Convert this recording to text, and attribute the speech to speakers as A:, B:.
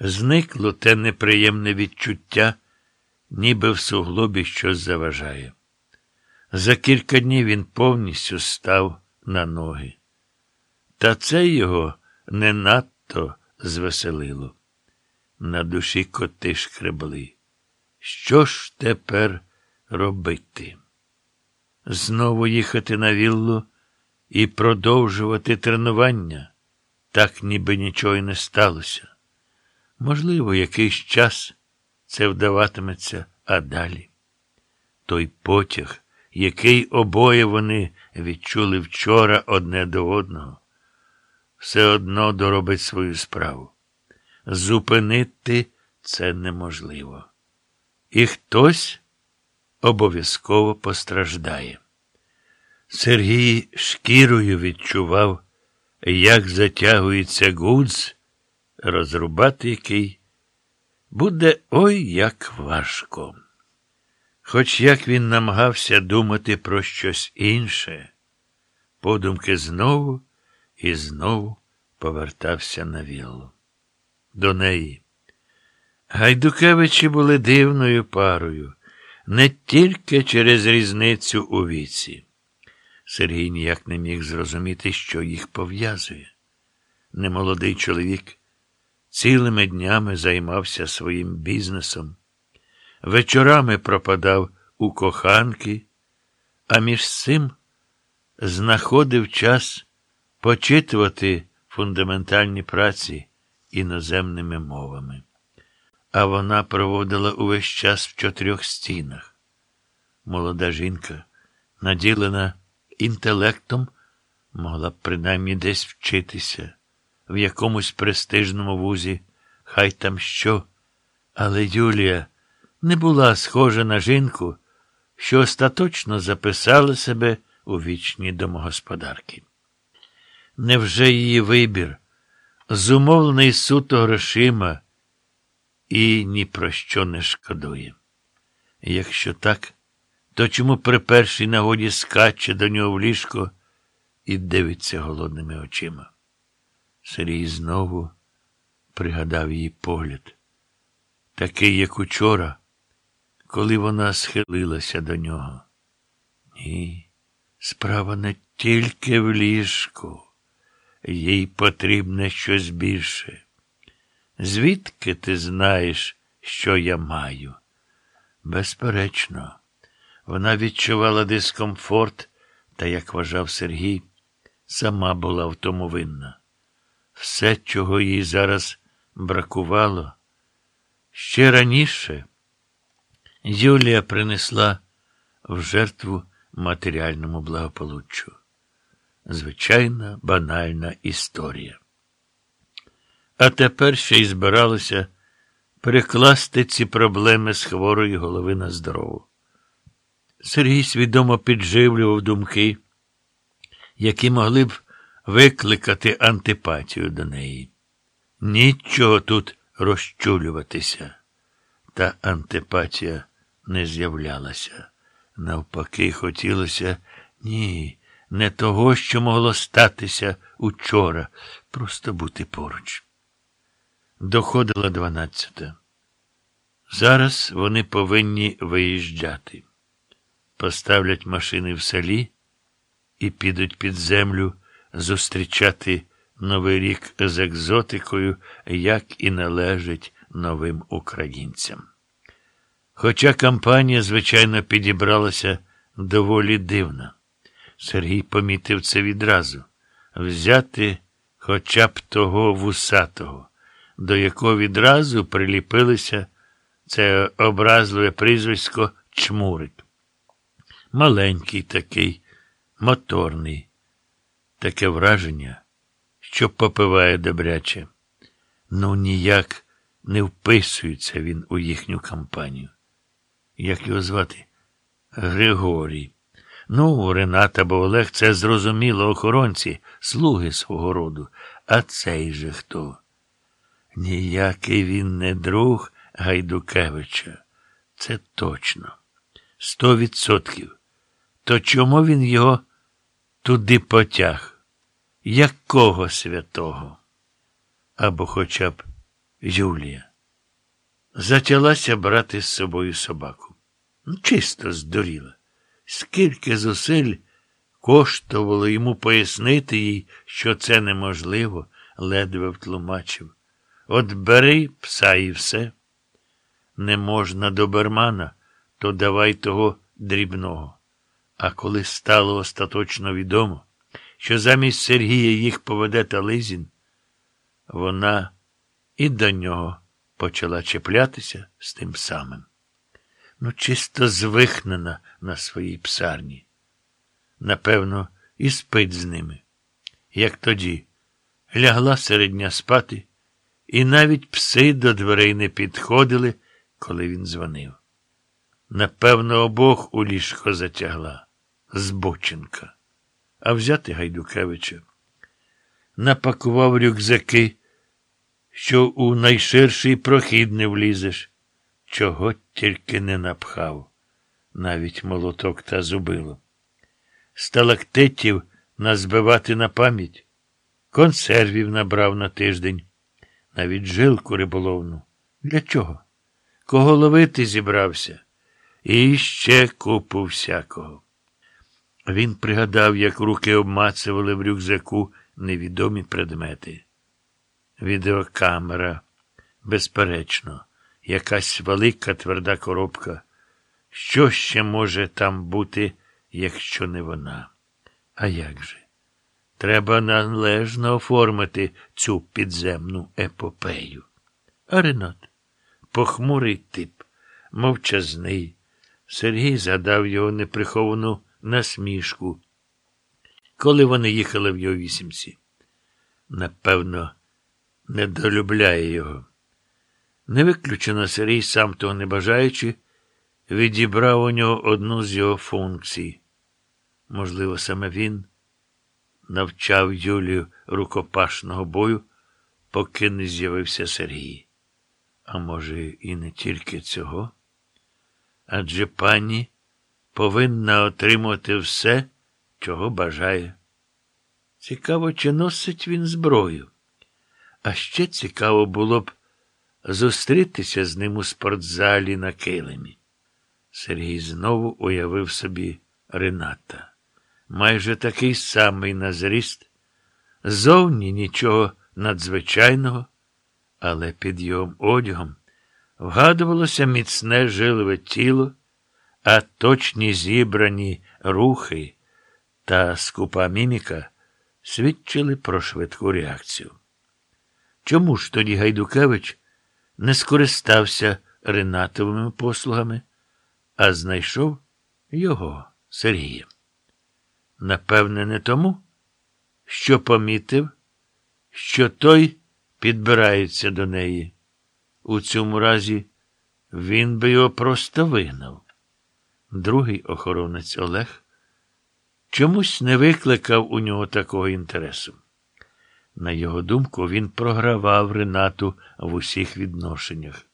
A: Зникло те неприємне відчуття, ніби в суглобі щось заважає. За кілька днів він повністю став на ноги. Та це його не надто звеселило. На душі коти шкребли. Що ж тепер робити? Знову їхати на віллу і продовжувати тренування, так ніби нічого й не сталося. Можливо, якийсь час це вдаватиметься, а далі. Той потяг, який обоє вони відчули вчора одне до одного, все одно доробить свою справу. Зупинити це неможливо. І хтось обов'язково постраждає. Сергій шкірою відчував, як затягується гудз, розрубати який буде ой як важко. Хоч як він намагався думати про щось інше, подумки знову і знову повертався на віллу. До неї. Гайдукевичі були дивною парою, не тільки через різницю у віці. Сергій ніяк не міг зрозуміти, що їх пов'язує. Немолодий чоловік цілими днями займався своїм бізнесом, вечорами пропадав у коханки, а між цим знаходив час почитувати фундаментальні праці іноземними мовами. А вона проводила увесь час в чотирьох стінах. Молода жінка, наділена інтелектом, могла б принаймні десь вчитися, в якомусь престижному вузі, хай там що. Але Юлія не була схожа на жінку, що остаточно записала себе у вічні домогосподарки. Невже її вибір, зумовлений суто грошима, і ні про що не шкодує? Якщо так, то чому при першій нагоді скаче до нього в ліжко і дивиться голодними очима? Сергій знову пригадав її погляд, такий, як учора, коли вона схилилася до нього. Ні, справа не тільки в ліжку, їй потрібне щось більше. Звідки ти знаєш, що я маю? Безперечно, вона відчувала дискомфорт, та, як вважав Сергій, сама була в тому винна. Все, чого їй зараз бракувало, ще раніше Юлія принесла в жертву матеріальному благополуччю. Звичайна банальна історія. А тепер ще й збиралося перекласти ці проблеми з хворої голови на здорову. Сергій свідомо підживлював думки, які могли б викликати антипатію до неї. Нічого тут розчулюватися. Та антипатія не з'являлася. Навпаки, хотілося ні, не того, що могло статися учора, просто бути поруч. Доходила дванадцята. Зараз вони повинні виїжджати. Поставлять машини в селі і підуть під землю зустрічати Новий рік з екзотикою, як і належить новим українцям. Хоча кампанія, звичайно, підібралася доволі дивна. Сергій помітив це відразу взяти хоча б того вусатого, до якого відразу приліпилися це образливе прізвисько Чмурик. Маленький такий, моторний, таке враження, що попиває добряче. Ну, ніяк не вписується він у їхню кампанію. Як його звати? Григорій. Ну, Ренат або Олег, це зрозуміло охоронці, слуги свого роду. А цей же хто? Ніякий він не друг Гайдукевича. Це точно. Сто відсотків. То чому він його туди потяг? Якого святого? Або хоча б Юлія. Затялася брати з собою собаку. Ну, Чисто здуріла. Скільки зусиль коштувало йому пояснити їй, що це неможливо, ледве втлумачив. От бери пса і все. Не можна добермана, то давай того дрібного. А коли стало остаточно відомо, що замість Сергія їх поведе Тализін, вона і до нього почала чіплятися з тим самим. Ну, чисто звихнена на своїй псарні. Напевно, і спить з ними. Як тоді, лягла серед дня спати, і навіть пси до дверей не підходили, коли він дзвонив. Напевно, обох у ліжко затягла збоченка. А взяти Гайдукевича. Напакував рюкзаки, що у найширший прохід не влізеш, чого тільки не напхав, навіть молоток та зубило. Сталактитів назбивати на пам'ять, консервів набрав на тиждень, навіть жилку риболовну. Для чого? Кого ловити зібрався? І ще купу всякого. Він пригадав, як руки обмацували в рюкзаку невідомі предмети. Відеокамера, безперечно, якась велика тверда коробка. Що ще може там бути, якщо не вона? А як же? Треба належно оформити цю підземну епопею. А Ренат, похмурий тип, мовчазний. Сергій згадав його неприховану насмішку, коли вони їхали в його вісімці. Напевно, недолюбляє його. Не виключено Сергій, сам того не бажаючи, відібрав у нього одну з його функцій. Можливо, саме він навчав Юлію рукопашного бою, поки не з'явився Сергій. А може, і не тільки цього? Адже пані повинна отримати все, чого бажає. Цікаво, чи носить він зброю. А ще цікаво було б зустрітися з ним у спортзалі на килимі. Сергій знову уявив собі Рената. Майже такий самий на зріст, зовні нічого надзвичайного, але під його одягом вгадувалося міцне жилове тіло, а точні зібрані рухи та скупа міміка свідчили про швидку реакцію. Чому ж тоді Гайдукевич не скористався Ренатовими послугами, а знайшов його Сергія? Напевне, не тому, що помітив, що той підбирається до неї. У цьому разі він би його просто вигнав. Другий охоронець Олег чомусь не викликав у нього такого інтересу. На його думку, він програвав Ренату в усіх відношеннях.